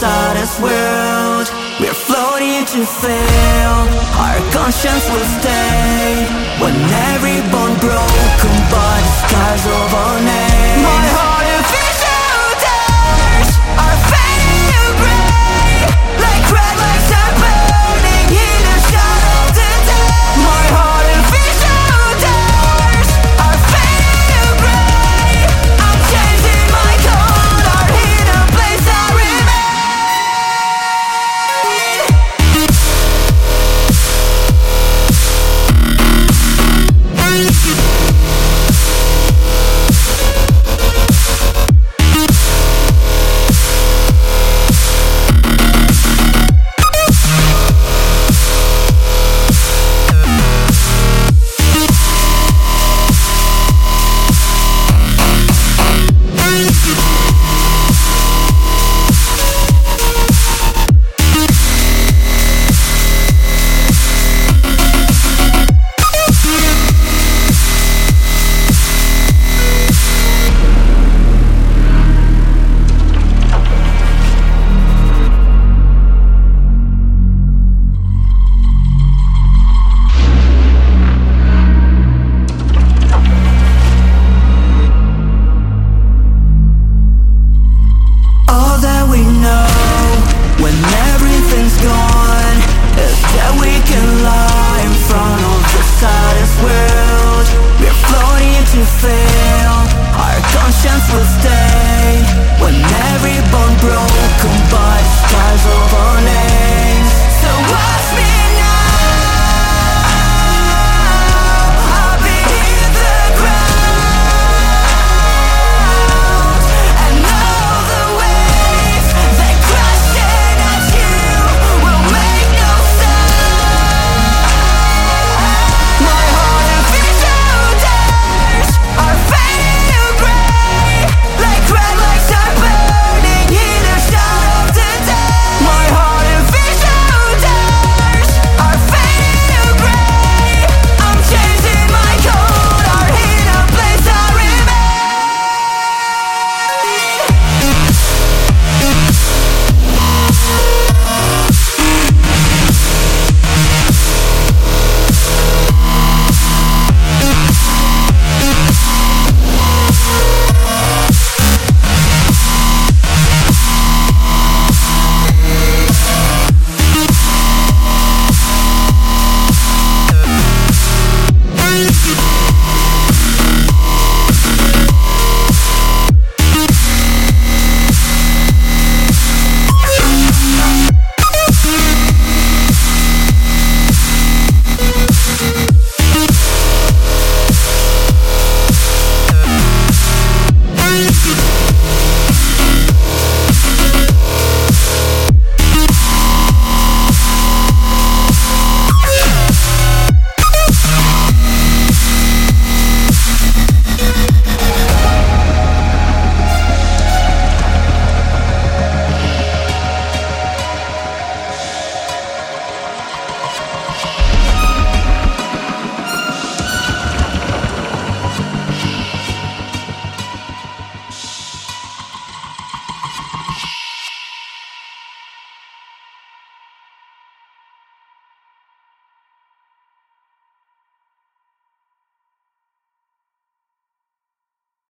this world. We're floating to fail. Our conscience will stay. When everybody